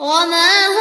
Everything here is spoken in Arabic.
وما هو